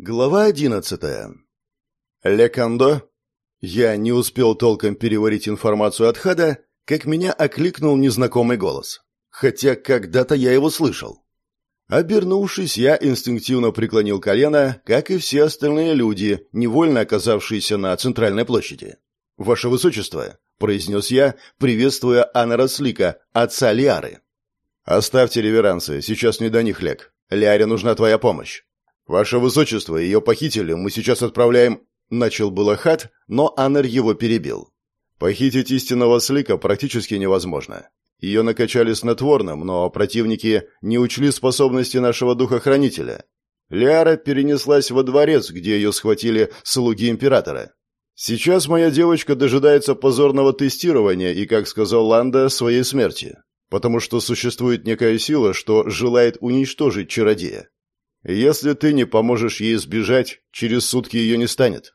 Глава одиннадцатая. Лекандо. Я не успел толком переварить информацию от Хада, как меня окликнул незнакомый голос. Хотя когда-то я его слышал. Обернувшись, я инстинктивно преклонил колено, как и все остальные люди, невольно оказавшиеся на центральной площади. «Ваше Высочество», — произнес я, приветствуя Анна Слика, отца Лиары. «Оставьте реверансы, сейчас не до них, Лек. Лиаре нужна твоя помощь». «Ваше Высочество, ее похитили, мы сейчас отправляем...» Начал было хат, но Аннер его перебил. «Похитить истинного Слика практически невозможно. Ее накачали снотворным, но противники не учли способности нашего духохранителя. Лиара перенеслась во дворец, где ее схватили слуги императора. Сейчас моя девочка дожидается позорного тестирования и, как сказал Ланда, своей смерти, потому что существует некая сила, что желает уничтожить чародея. Если ты не поможешь ей сбежать, через сутки ее не станет.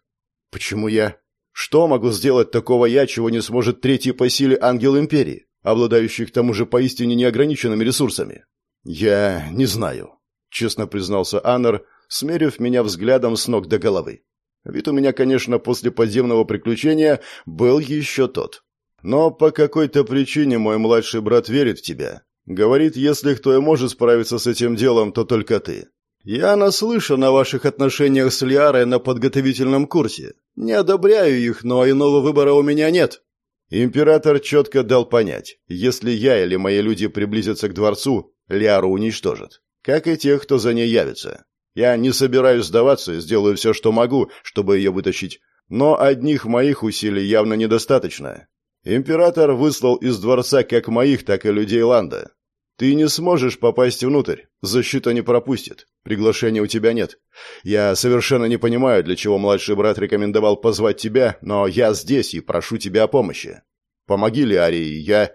Почему я? Что могу сделать такого я, чего не сможет третий по силе ангел Империи, обладающий к тому же поистине неограниченными ресурсами? Я не знаю, честно признался Аннер, смерив меня взглядом с ног до головы. Вид у меня, конечно, после подземного приключения был еще тот. Но по какой-то причине мой младший брат верит в тебя. Говорит, если кто и может справиться с этим делом, то только ты. «Я наслышан о ваших отношениях с Лиарой на подготовительном курсе. Не одобряю их, но иного выбора у меня нет». Император четко дал понять, если я или мои люди приблизятся к дворцу, Лиару уничтожат. Как и тех, кто за ней явится. Я не собираюсь сдаваться сделаю все, что могу, чтобы ее вытащить. Но одних моих усилий явно недостаточно. Император выслал из дворца как моих, так и людей Ланда. Ты не сможешь попасть внутрь. Защита не пропустит. Приглашения у тебя нет. Я совершенно не понимаю, для чего младший брат рекомендовал позвать тебя, но я здесь и прошу тебя о помощи. Помоги Лиарии, я...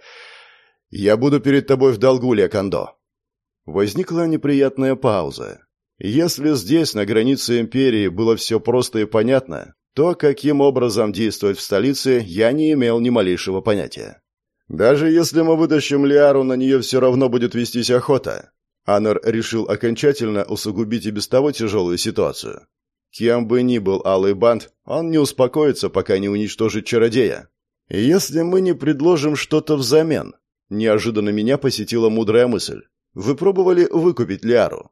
Я буду перед тобой в долгу, Лекандо. Возникла неприятная пауза. Если здесь, на границе империи, было все просто и понятно, то каким образом действовать в столице, я не имел ни малейшего понятия. Даже если мы вытащим Лиару, на нее все равно будет вестись охота. Аннер решил окончательно усугубить и без того тяжелую ситуацию. Кем бы ни был Алый Банд, он не успокоится, пока не уничтожит чародея. Если мы не предложим что-то взамен, неожиданно меня посетила мудрая мысль. Вы пробовали выкупить Лиару?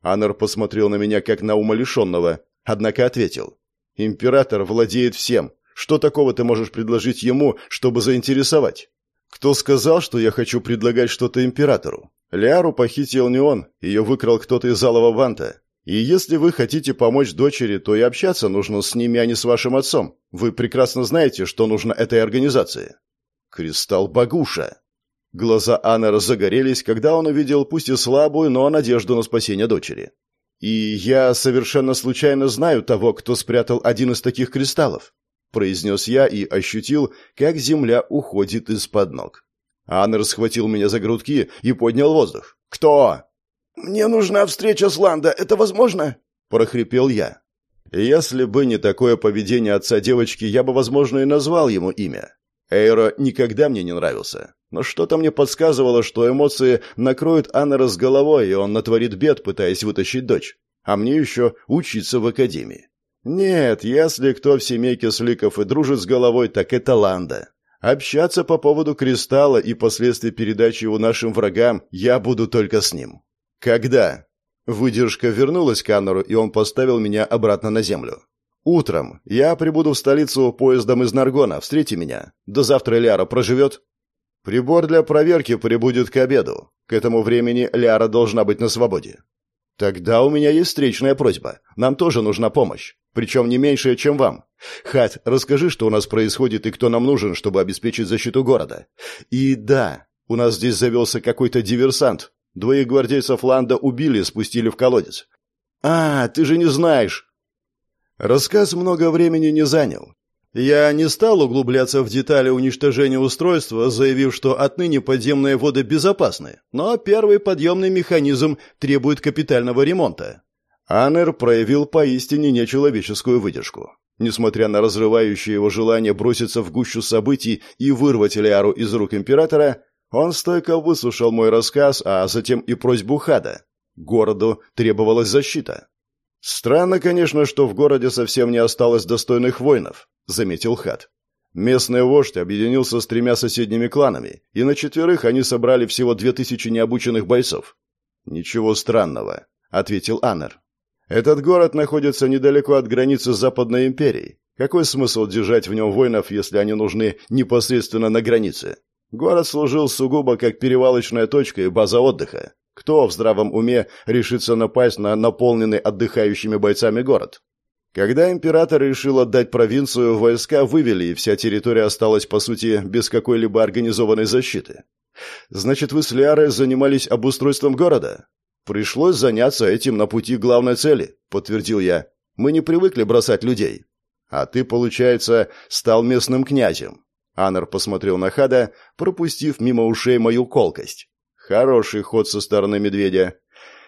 Аннер посмотрел на меня как на умалишенного, однако ответил. Император владеет всем. Что такого ты можешь предложить ему, чтобы заинтересовать? Кто сказал, что я хочу предлагать что-то императору? Лиару похитил не он, ее выкрал кто-то из Алого Ванта. И если вы хотите помочь дочери, то и общаться нужно с ними, а не с вашим отцом. Вы прекрасно знаете, что нужно этой организации. Кристалл Багуша. Глаза Анны загорелись, когда он увидел пусть и слабую, но надежду на спасение дочери. И я совершенно случайно знаю того, кто спрятал один из таких кристаллов произнес я и ощутил, как земля уходит из-под ног. Аннер схватил меня за грудки и поднял воздух. «Кто?» «Мне нужна встреча с Ландо. Это возможно?» – прохрипел я. Если бы не такое поведение отца девочки, я бы, возможно, и назвал ему имя. Эйро никогда мне не нравился. Но что-то мне подсказывало, что эмоции накроют Аннера с головой, и он натворит бед, пытаясь вытащить дочь. А мне еще учиться в академии. Нет, если кто в семейке Сликов и дружит с головой, так это Ланда. Общаться по поводу кристалла и последствий передачи его нашим врагам я буду только с ним. Когда? Выдержка вернулась к Аннеру, и он поставил меня обратно на землю. Утром. Я прибуду в столицу поездом из Наргона. Встрети меня. До завтра Ляра проживет. Прибор для проверки прибудет к обеду. К этому времени Ляра должна быть на свободе. Тогда у меня есть встречная просьба. Нам тоже нужна помощь. Причем не меньшая, чем вам. Хат, расскажи, что у нас происходит и кто нам нужен, чтобы обеспечить защиту города. И да, у нас здесь завелся какой-то диверсант. Двоих гвардейцев Ланда убили и спустили в колодец. А, ты же не знаешь. Рассказ много времени не занял. Я не стал углубляться в детали уничтожения устройства, заявив, что отныне подземные воды безопасны, но первый подъемный механизм требует капитального ремонта. Аннер проявил поистине нечеловеческую выдержку. Несмотря на разрывающее его желание броситься в гущу событий и вырвать Элиару из рук императора, он стойко выслушал мой рассказ, а затем и просьбу Хада. Городу требовалась защита. «Странно, конечно, что в городе совсем не осталось достойных воинов», — заметил Хат. Местный вождь объединился с тремя соседними кланами, и на четверых они собрали всего две тысячи необученных бойцов. «Ничего странного», — ответил Аннер. «Этот город находится недалеко от границы Западной империи. Какой смысл держать в нем воинов, если они нужны непосредственно на границе? Город служил сугубо как перевалочная точка и база отдыха. Кто в здравом уме решится напасть на наполненный отдыхающими бойцами город? Когда император решил отдать провинцию, войска вывели, и вся территория осталась, по сути, без какой-либо организованной защиты. Значит, вы с Лиарой занимались обустройством города? Пришлось заняться этим на пути главной цели, подтвердил я. Мы не привыкли бросать людей. А ты, получается, стал местным князем. Аннер посмотрел на Хада, пропустив мимо ушей мою колкость. Хороший ход со стороны медведя.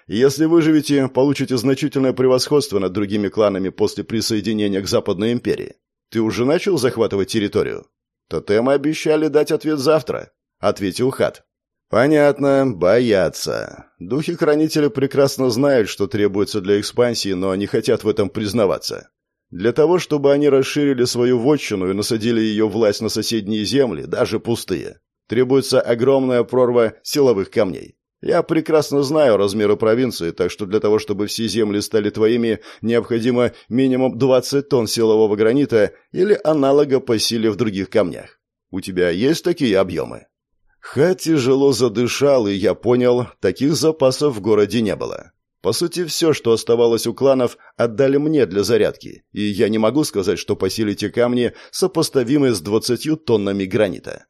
Если выживете, получите значительное превосходство над другими кланами после присоединения к Западной империи. Ты уже начал захватывать территорию? Тотемы обещали дать ответ завтра, ответил Хат. Понятно, боятся. Духи-хранители прекрасно знают, что требуется для экспансии, но не хотят в этом признаваться. Для того, чтобы они расширили свою вотчину и насадили ее власть на соседние земли, даже пустые, требуется огромная прорва силовых камней. Я прекрасно знаю размеры провинции, так что для того, чтобы все земли стали твоими, необходимо минимум 20 тонн силового гранита или аналога по силе в других камнях. У тебя есть такие объемы?» Ха тяжело задышал, и я понял, таких запасов в городе не было. По сути, все, что оставалось у кланов, отдали мне для зарядки, и я не могу сказать, что по силе те камни сопоставимы с двадцатью тоннами гранита.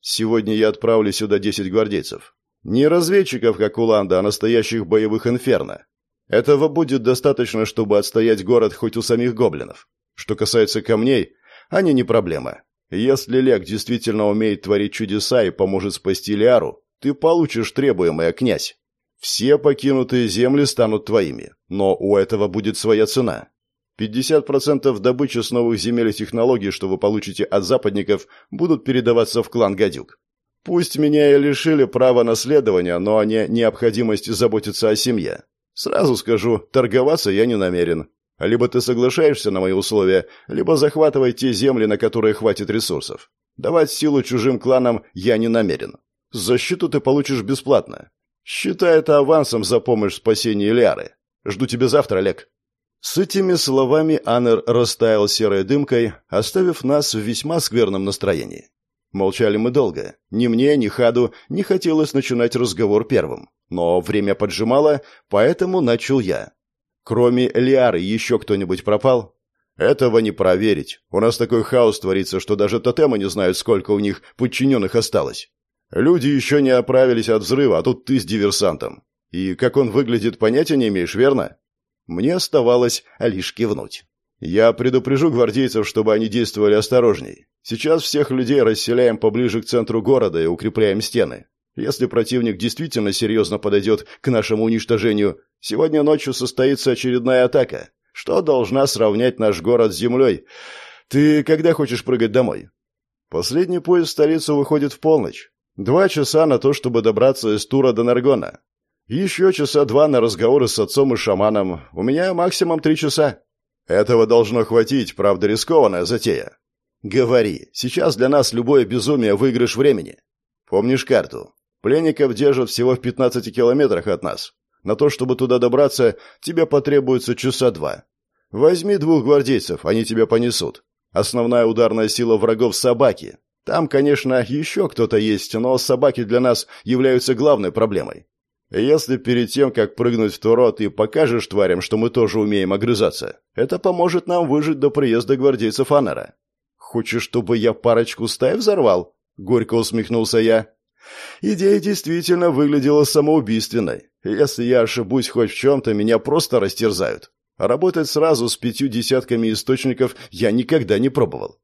Сегодня я отправлю сюда десять гвардейцев. Не разведчиков, как у Ланда, а настоящих боевых инферно. Этого будет достаточно, чтобы отстоять город хоть у самих гоблинов. Что касается камней, они не проблема. Если Лек действительно умеет творить чудеса и поможет спасти Лиару, ты получишь требуемое, князь. Все покинутые земли станут твоими, но у этого будет своя цена. 50% добычи с новых земель и технологий, что вы получите от западников, будут передаваться в клан Гадюк. Пусть меня и лишили права наследования, но не необходимости заботиться о семье. Сразу скажу, торговаться я не намерен. Либо ты соглашаешься на мои условия, либо захватывай те земли, на которые хватит ресурсов. Давать силу чужим кланам я не намерен. Защиту ты получишь бесплатно. Считай это авансом за помощь в спасении Лиары. Жду тебя завтра, Олег». С этими словами Аннер растаял серой дымкой, оставив нас в весьма скверном настроении. Молчали мы долго. Ни мне, ни Хаду не хотелось начинать разговор первым. Но время поджимало, поэтому начал я. Кроме Лиары еще кто-нибудь пропал? Этого не проверить. У нас такой хаос творится, что даже тотемы не знают, сколько у них подчиненных осталось. Люди еще не оправились от взрыва, а тут ты с диверсантом. И как он выглядит, понятия не имеешь, верно? Мне оставалось лишь кивнуть. Я предупрежу гвардейцев, чтобы они действовали осторожней. Сейчас всех людей расселяем поближе к центру города и укрепляем стены. Если противник действительно серьезно подойдет к нашему уничтожению, сегодня ночью состоится очередная атака, что должна сравнять наш город с землей. Ты когда хочешь прыгать домой? Последний поезд в столицу выходит в полночь. Два часа на то, чтобы добраться из Тура до Наргона. Еще часа два на разговоры с отцом и шаманом. У меня максимум три часа. Этого должно хватить, правда рискованная затея. Говори, сейчас для нас любое безумие выигрыш времени. Помнишь карту? Пленников держат всего в 15 километрах от нас. На то, чтобы туда добраться, тебе потребуется часа два. Возьми двух гвардейцев, они тебя понесут. Основная ударная сила врагов — собаки. Там, конечно, еще кто-то есть, но собаки для нас являются главной проблемой. Если перед тем, как прыгнуть в Туро, ты покажешь тварям, что мы тоже умеем огрызаться, это поможет нам выжить до приезда гвардейцев Аннера. Хочешь, чтобы я парочку стай взорвал? Горько усмехнулся я. Идея действительно выглядела самоубийственной. Если я ошибусь хоть в чем-то, меня просто растерзают. работать сразу с пятью десятками источников я никогда не пробовал.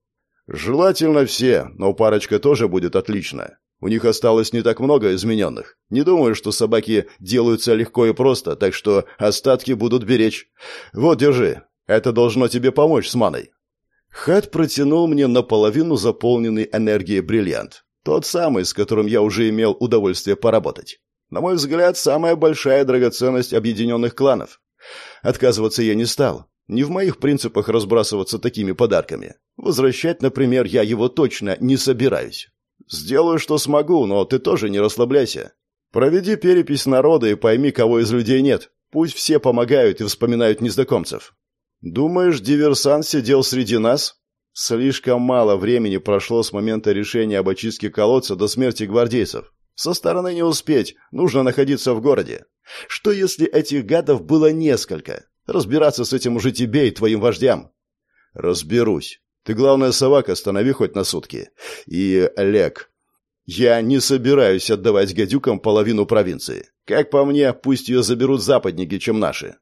Желательно все, но парочка тоже будет отлично. У них осталось не так много измененных. Не думаю, что собаки делаются легко и просто, так что остатки будут беречь. Вот, держи. Это должно тебе помочь с маной». Хат протянул мне наполовину заполненный энергией бриллиант. Тот самый, с которым я уже имел удовольствие поработать. На мой взгляд, самая большая драгоценность объединенных кланов. Отказываться я не стал. Не в моих принципах разбрасываться такими подарками. Возвращать, например, я его точно не собираюсь. Сделаю, что смогу, но ты тоже не расслабляйся. Проведи перепись народа и пойми, кого из людей нет. Пусть все помогают и вспоминают незнакомцев. Думаешь, диверсант сидел среди нас? Слишком мало времени прошло с момента решения об очистке колодца до смерти гвардейцев. Со стороны не успеть, нужно находиться в городе. Что если этих гадов было несколько? Разбираться с этим уже тебе и твоим вождям. Разберусь. Ты, главное, совак останови хоть на сутки. И, Олег, я не собираюсь отдавать гадюкам половину провинции. Как по мне, пусть ее заберут западники, чем наши.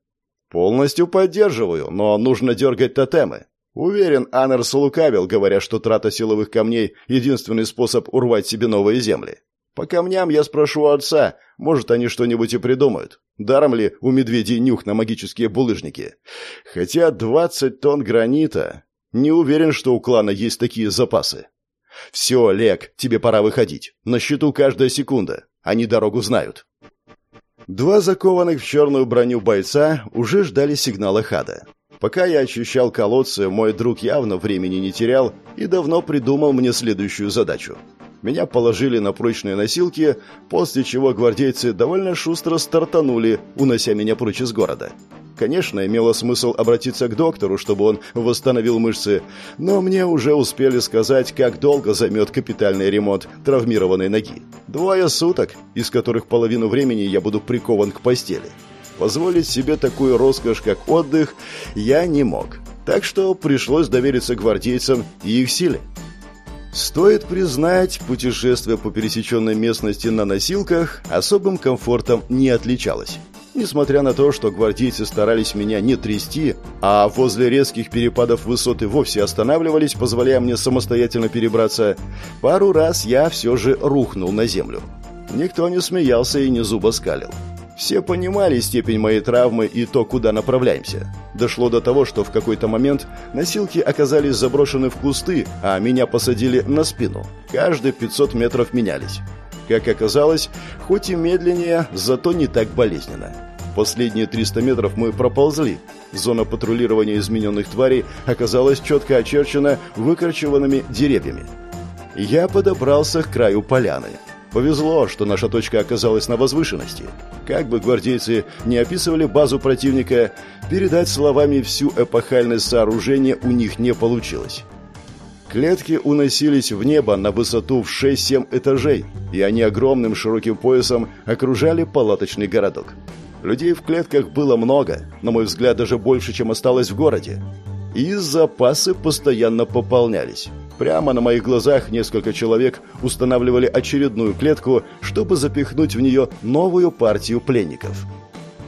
Полностью поддерживаю, но нужно дергать тотемы. Уверен, Анерс лукавил, говоря, что трата силовых камней – единственный способ урвать себе новые земли. По камням я спрошу отца, может, они что-нибудь и придумают. Даром ли у медведей нюх на магические булыжники? Хотя двадцать тонн гранита... Не уверен, что у клана есть такие запасы. Все, Лек, тебе пора выходить. На счету каждая секунда. Они дорогу знают. Два закованных в черную броню бойца уже ждали сигнала хада. Пока я очищал колодцы, мой друг явно времени не терял и давно придумал мне следующую задачу. Меня положили на прочные носилки, после чего гвардейцы довольно шустро стартанули, унося меня прочь из города. Конечно, имело смысл обратиться к доктору, чтобы он восстановил мышцы, но мне уже успели сказать, как долго займет капитальный ремонт травмированной ноги. Двое суток, из которых половину времени я буду прикован к постели. Позволить себе такую роскошь, как отдых, я не мог. Так что пришлось довериться гвардейцам и их силе. Стоит признать, путешествие по пересеченной местности на носилках особым комфортом не отличалось. Несмотря на то, что гвардейцы старались меня не трясти, а возле резких перепадов высоты вовсе останавливались, позволяя мне самостоятельно перебраться, пару раз я все же рухнул на землю. Никто не смеялся и не зубоскалил. Все понимали степень моей травмы и то, куда направляемся. Дошло до того, что в какой-то момент носилки оказались заброшены в кусты, а меня посадили на спину. Каждые 500 метров менялись. Как оказалось, хоть и медленнее, зато не так болезненно. Последние 300 метров мы проползли. Зона патрулирования измененных тварей оказалась четко очерчена выкорчеванными деревьями. Я подобрался к краю поляны. Повезло, что наша точка оказалась на возвышенности. Как бы гвардейцы не описывали базу противника, передать словами всю эпохальность сооружения у них не получилось. Клетки уносились в небо на высоту в 6-7 этажей, и они огромным широким поясом окружали палаточный городок. Людей в клетках было много, на мой взгляд, даже больше, чем осталось в городе. И запасы постоянно пополнялись. Прямо на моих глазах несколько человек устанавливали очередную клетку, чтобы запихнуть в нее новую партию пленников.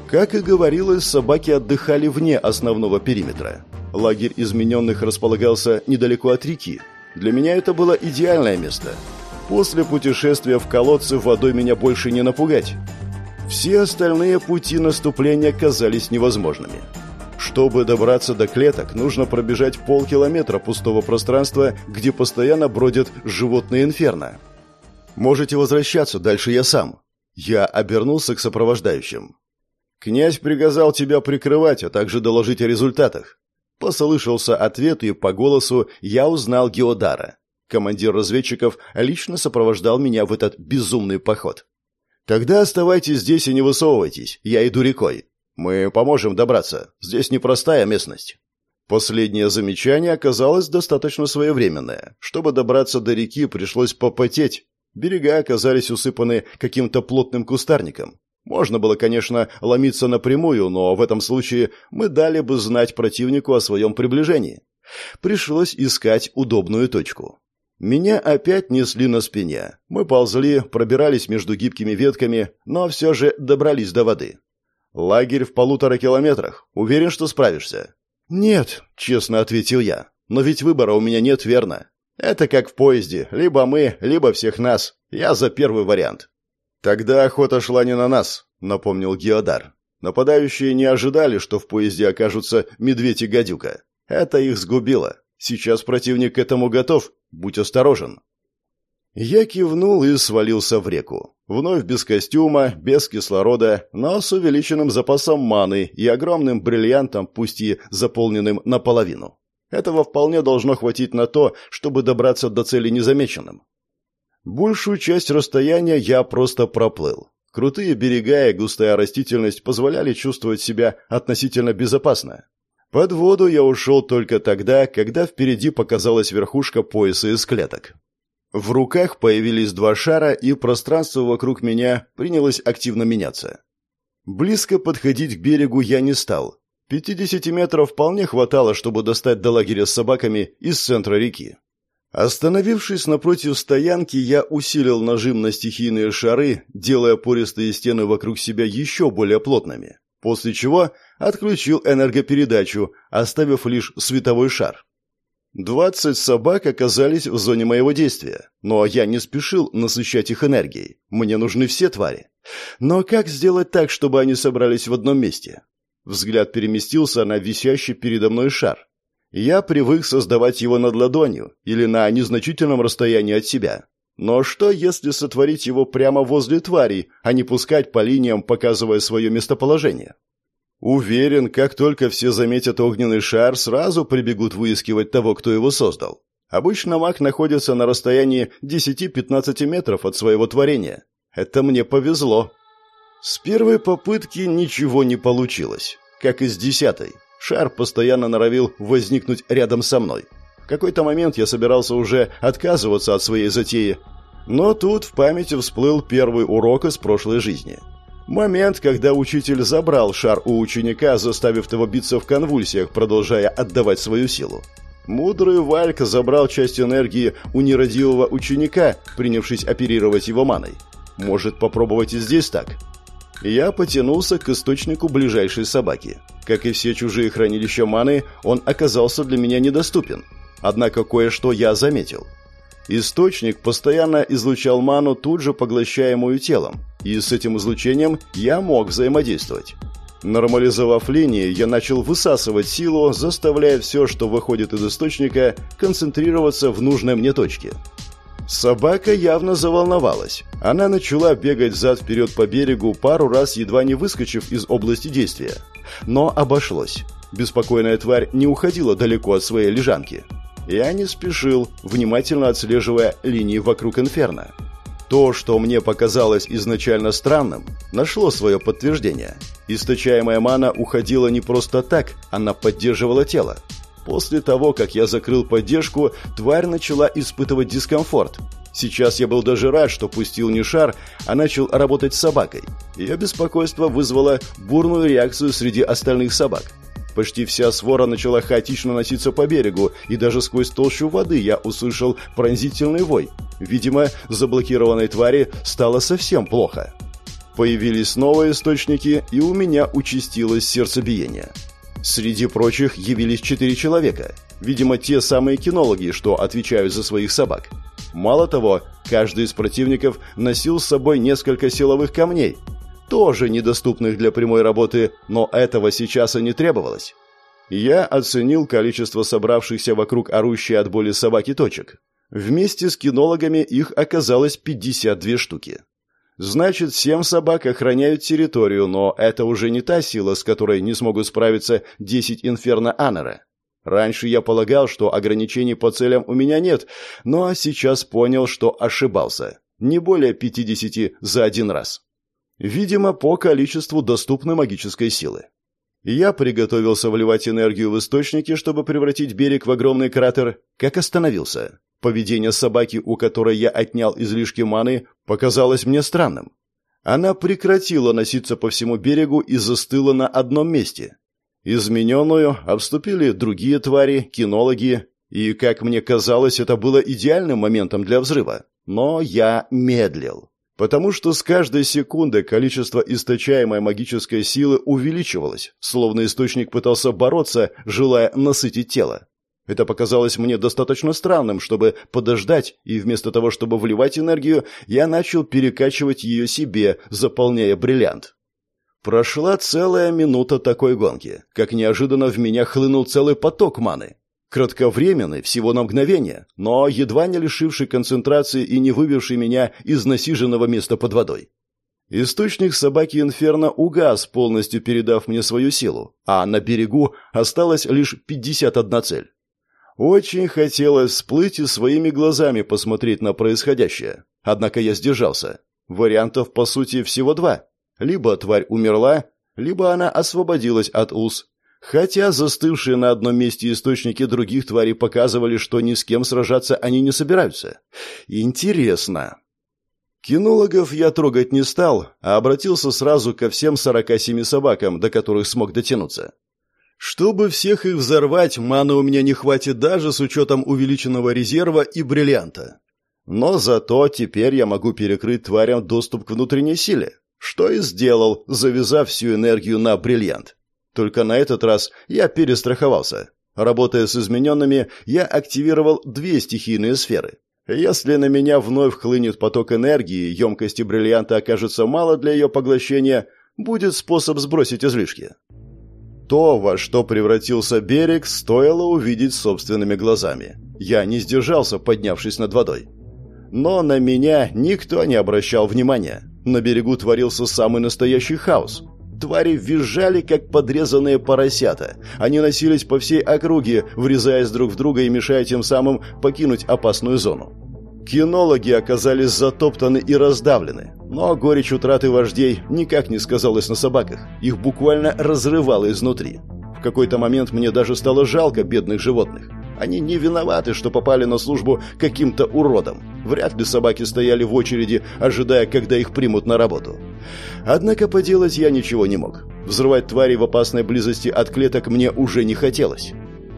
Как и говорилось, собаки отдыхали вне основного периметра. Лагерь измененных располагался недалеко от реки. Для меня это было идеальное место. После путешествия в колодце водой меня больше не напугать. Все остальные пути наступления казались невозможными. Чтобы добраться до клеток, нужно пробежать полкилометра пустого пространства, где постоянно бродят животные инферно. Можете возвращаться, дальше я сам. Я обернулся к сопровождающим. Князь приказал тебя прикрывать, а также доложить о результатах. Послышался ответ, и по голосу я узнал Геодара. Командир разведчиков лично сопровождал меня в этот безумный поход. «Тогда оставайтесь здесь и не высовывайтесь, я иду рекой. Мы поможем добраться. Здесь непростая местность. Последнее замечание оказалось достаточно своевременное. Чтобы добраться до реки, пришлось попотеть. Берега оказались усыпаны каким-то плотным кустарником. Можно было, конечно, ломиться напрямую, но в этом случае мы дали бы знать противнику о своем приближении. Пришлось искать удобную точку. Меня опять несли на спине. Мы ползли, пробирались между гибкими ветками, но все же добрались до воды. Лагерь в полутора километрах. Уверен, что справишься?» «Нет», — честно ответил я. «Но ведь выбора у меня нет, верно? Это как в поезде. Либо мы, либо всех нас. Я за первый вариант». «Тогда охота шла не на нас», — напомнил Геодар. «Нападающие не ожидали, что в поезде окажутся медведь и гадюка. Это их сгубило. Сейчас противник к этому готов. Будь осторожен». Я кивнул и свалился в реку. Вновь без костюма, без кислорода, но с увеличенным запасом маны и огромным бриллиантом, пусть и заполненным наполовину. Этого вполне должно хватить на то, чтобы добраться до цели незамеченным. Большую часть расстояния я просто проплыл. Крутые берега и густая растительность позволяли чувствовать себя относительно безопасно. Под воду я ушел только тогда, когда впереди показалась верхушка пояса из клеток. В руках появились два шара, и пространство вокруг меня принялось активно меняться. Близко подходить к берегу я не стал. 50 метров вполне хватало, чтобы достать до лагеря с собаками из центра реки. Остановившись напротив стоянки, я усилил нажим на стихийные шары, делая пористые стены вокруг себя еще более плотными, после чего отключил энергопередачу, оставив лишь световой шар. Двадцать собак оказались в зоне моего действия, но я не спешил насыщать их энергией. Мне нужны все твари. Но как сделать так, чтобы они собрались в одном месте? Взгляд переместился на висящий передо мной шар. Я привык создавать его над ладонью или на незначительном расстоянии от себя. Но что, если сотворить его прямо возле тварей, а не пускать по линиям, показывая свое местоположение? Уверен, как только все заметят огненный шар, сразу прибегут выискивать того, кто его создал. Обычно маг находится на расстоянии 10-15 метров от своего творения. Это мне повезло. С первой попытки ничего не получилось, как и с десятой. Шар постоянно норовил возникнуть рядом со мной. В какой-то момент я собирался уже отказываться от своей затеи, но тут в памяти всплыл первый урок из прошлой жизни – Момент, когда учитель забрал шар у ученика, заставив его биться в конвульсиях, продолжая отдавать свою силу. Мудрый Валька забрал часть энергии у нерадивого ученика, принявшись оперировать его маной. Может попробовать и здесь так? Я потянулся к источнику ближайшей собаки. Как и все чужие хранилища маны, он оказался для меня недоступен. Однако кое-что я заметил. Источник постоянно излучал ману, тут же поглощаемую телом, и с этим излучением я мог взаимодействовать. Нормализовав линии, я начал высасывать силу, заставляя все, что выходит из источника, концентрироваться в нужной мне точке. Собака явно заволновалась. Она начала бегать зад-вперед по берегу, пару раз едва не выскочив из области действия. Но обошлось. Беспокойная тварь не уходила далеко от своей лежанки. Я не спешил, внимательно отслеживая линии вокруг инферно. То, что мне показалось изначально странным, нашло свое подтверждение. Источаемая мана уходила не просто так, она поддерживала тело. После того, как я закрыл поддержку, тварь начала испытывать дискомфорт. Сейчас я был даже рад, что пустил не шар, а начал работать с собакой. Ее беспокойство вызвало бурную реакцию среди остальных собак. Почти вся свора начала хаотично носиться по берегу, и даже сквозь толщу воды я услышал пронзительный вой. Видимо, заблокированной твари стало совсем плохо. Появились новые источники, и у меня участилось сердцебиение. Среди прочих явились четыре человека. Видимо, те самые кинологи, что отвечают за своих собак. Мало того, каждый из противников носил с собой несколько силовых камней, тоже недоступных для прямой работы, но этого сейчас и не требовалось. Я оценил количество собравшихся вокруг орущей от боли собаки точек. Вместе с кинологами их оказалось 52 штуки. Значит, семь собак охраняют территорию, но это уже не та сила, с которой не смогут справиться 10 инферно Аннера. Раньше я полагал, что ограничений по целям у меня нет, но сейчас понял, что ошибался. Не более 50 за один раз. Видимо, по количеству доступной магической силы. Я приготовился вливать энергию в источники, чтобы превратить берег в огромный кратер, как остановился. Поведение собаки, у которой я отнял излишки маны, показалось мне странным. Она прекратила носиться по всему берегу и застыла на одном месте. Измененную обступили другие твари, кинологи, и, как мне казалось, это было идеальным моментом для взрыва. Но я медлил. Потому что с каждой секундой количество источаемой магической силы увеличивалось, словно источник пытался бороться, желая насытить тело. Это показалось мне достаточно странным, чтобы подождать, и вместо того, чтобы вливать энергию, я начал перекачивать ее себе, заполняя бриллиант. Прошла целая минута такой гонки, как неожиданно в меня хлынул целый поток маны. Кратковременный, всего на мгновение, но едва не лишивший концентрации и не вывевший меня из насиженного места под водой. Источник собаки Инферно угас, полностью передав мне свою силу, а на берегу осталось лишь 51 цель. Очень хотелось всплыть и своими глазами посмотреть на происходящее. Однако я сдержался. Вариантов, по сути, всего два. Либо тварь умерла, либо она освободилась от уз. Хотя застывшие на одном месте источники других тварей показывали, что ни с кем сражаться они не собираются. Интересно. Кинологов я трогать не стал, а обратился сразу ко всем 47 собакам, до которых смог дотянуться. Чтобы всех их взорвать, маны у меня не хватит даже с учетом увеличенного резерва и бриллианта. Но зато теперь я могу перекрыть тварям доступ к внутренней силе, что и сделал, завязав всю энергию на бриллиант. Только на этот раз я перестраховался. Работая с измененными, я активировал две стихийные сферы. Если на меня вновь хлынет поток энергии, емкости бриллианта окажется мало для ее поглощения, будет способ сбросить излишки. То, во что превратился берег, стоило увидеть собственными глазами. Я не сдержался, поднявшись над водой. Но на меня никто не обращал внимания. На берегу творился самый настоящий хаос. Твари визжали, как подрезанные поросята. Они носились по всей округе, врезаясь друг в друга и мешая тем самым покинуть опасную зону. Кинологи оказались затоптаны и раздавлены, но горечь утраты вождей никак не сказалась на собаках. Их буквально разрывало изнутри. В какой-то момент мне даже стало жалко бедных животных. Они не виноваты, что попали на службу каким-то уродом. Вряд ли собаки стояли в очереди, ожидая, когда их примут на работу. Однако поделать я ничего не мог. Взрывать твари в опасной близости от клеток мне уже не хотелось.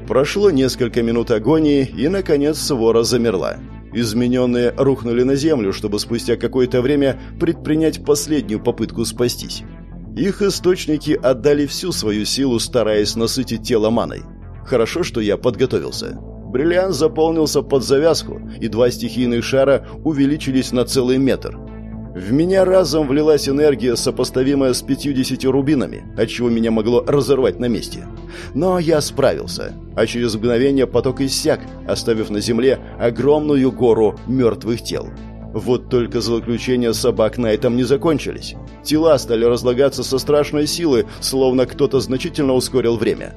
Прошло несколько минут агонии, и, наконец, свора замерла. Измененные рухнули на землю, чтобы спустя какое-то время предпринять последнюю попытку спастись. Их источники отдали всю свою силу, стараясь насытить тело маной. Хорошо, что я подготовился. Бриллиант заполнился под завязку, и два стихийных шара увеличились на целый метр. В меня разом влилась энергия, сопоставимая с 50 рубинами, отчего меня могло разорвать на месте. Но я справился, а через мгновение поток иссяк, оставив на земле огромную гору мертвых тел. Вот только злоключения собак на этом не закончились. Тела стали разлагаться со страшной силы, словно кто-то значительно ускорил время.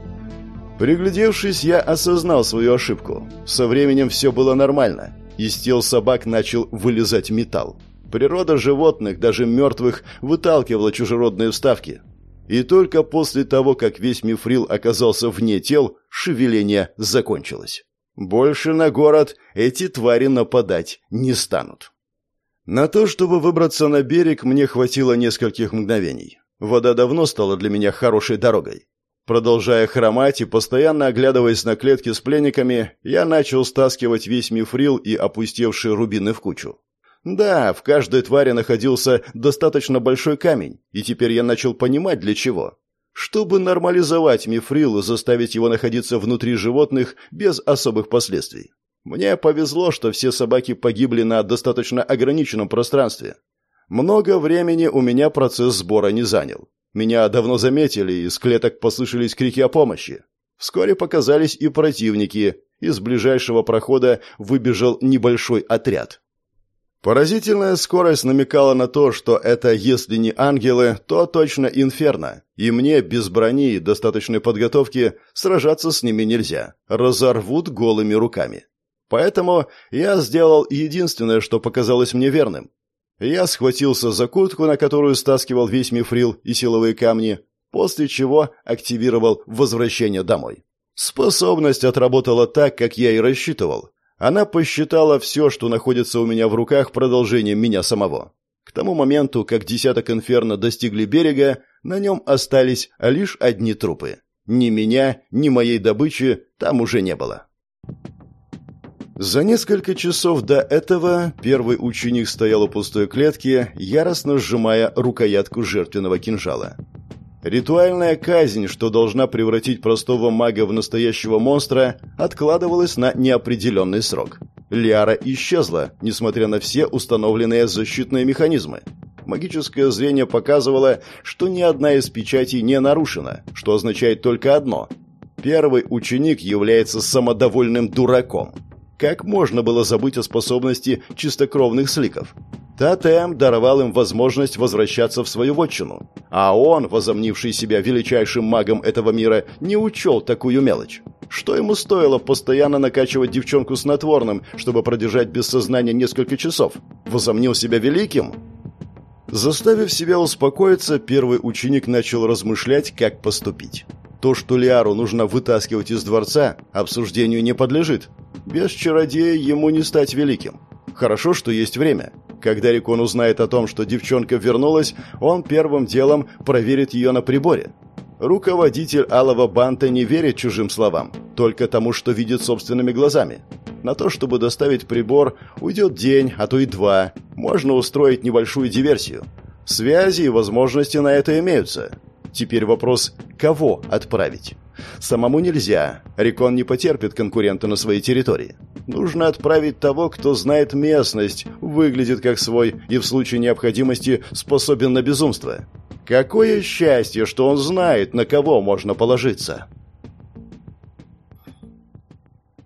Приглядевшись, я осознал свою ошибку. Со временем все было нормально. Из тел собак начал вылезать металл. Природа животных, даже мертвых, выталкивала чужеродные вставки. И только после того, как весь мифрил оказался вне тел, шевеление закончилось. Больше на город эти твари нападать не станут. На то, чтобы выбраться на берег, мне хватило нескольких мгновений. Вода давно стала для меня хорошей дорогой. Продолжая хромать и постоянно оглядываясь на клетки с пленниками, я начал стаскивать весь мифрил и опустевшие рубины в кучу. Да, в каждой твари находился достаточно большой камень, и теперь я начал понимать, для чего. Чтобы нормализовать мифрил и заставить его находиться внутри животных без особых последствий. Мне повезло, что все собаки погибли на достаточно ограниченном пространстве. Много времени у меня процесс сбора не занял. Меня давно заметили, из клеток послышались крики о помощи. Вскоре показались и противники. Из ближайшего прохода выбежал небольшой отряд. Поразительная скорость намекала на то, что это, если не ангелы, то точно инферно, и мне без брони и достаточной подготовки сражаться с ними нельзя. Разорвут голыми руками. Поэтому я сделал единственное, что показалось мне верным. Я схватился за куртку, на которую стаскивал весь мифрил и силовые камни, после чего активировал возвращение домой. Способность отработала так, как я и рассчитывал. Она посчитала все, что находится у меня в руках, продолжением меня самого. К тому моменту, как десяток инферно достигли берега, на нем остались лишь одни трупы. Ни меня, ни моей добычи там уже не было. За несколько часов до этого первый ученик стоял у пустой клетки, яростно сжимая рукоятку жертвенного кинжала. Ритуальная казнь, что должна превратить простого мага в настоящего монстра, откладывалась на неопределенный срок. Лиара исчезла, несмотря на все установленные защитные механизмы. Магическое зрение показывало, что ни одна из печатей не нарушена, что означает только одно Первый ученик является самодовольным дураком. Как можно было забыть о способности чистокровных сликов? Тотем даровал им возможность возвращаться в свою вотчину. А он, возомнивший себя величайшим магом этого мира, не учел такую мелочь. Что ему стоило постоянно накачивать девчонку снотворным, чтобы продержать без сознания несколько часов? Возомнил себя великим? Заставив себя успокоиться, первый ученик начал размышлять, как поступить. То, что Лиару нужно вытаскивать из дворца, обсуждению не подлежит. Без чародея ему не стать великим. Хорошо, что есть время. Когда Рикон узнает о том, что девчонка вернулась, он первым делом проверит ее на приборе. Руководитель Алого Банта не верит чужим словам, только тому, что видит собственными глазами. На то, чтобы доставить прибор, уйдет день, а то и два. Можно устроить небольшую диверсию. Связи и возможности на это имеются. Теперь вопрос, кого отправить? Самому нельзя. Рекон не потерпит конкурента на своей территории. Нужно отправить того, кто знает местность, выглядит как свой и в случае необходимости способен на безумство. Какое счастье, что он знает, на кого можно положиться.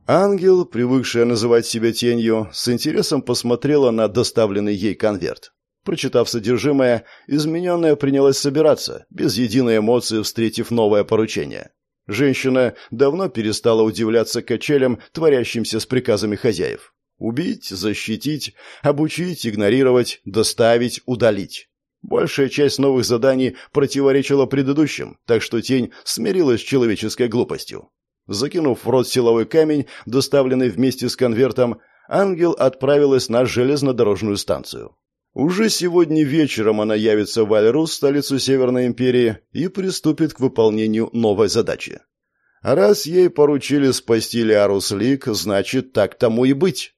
Ангел, привыкшая называть себя тенью, с интересом посмотрела на доставленный ей конверт. Прочитав содержимое, измененная принялась собираться, без единой эмоции встретив новое поручение. Женщина давно перестала удивляться качелям, творящимся с приказами хозяев. Убить, защитить, обучить, игнорировать, доставить, удалить. Большая часть новых заданий противоречила предыдущим, так что тень смирилась с человеческой глупостью. Закинув в рот силовой камень, доставленный вместе с конвертом, ангел отправилась на железнодорожную станцию. Уже сегодня вечером она явится в Альрус, столицу Северной империи, и приступит к выполнению новой задачи. Раз ей поручили спасти Лиарус Лик, значит, так тому и быть.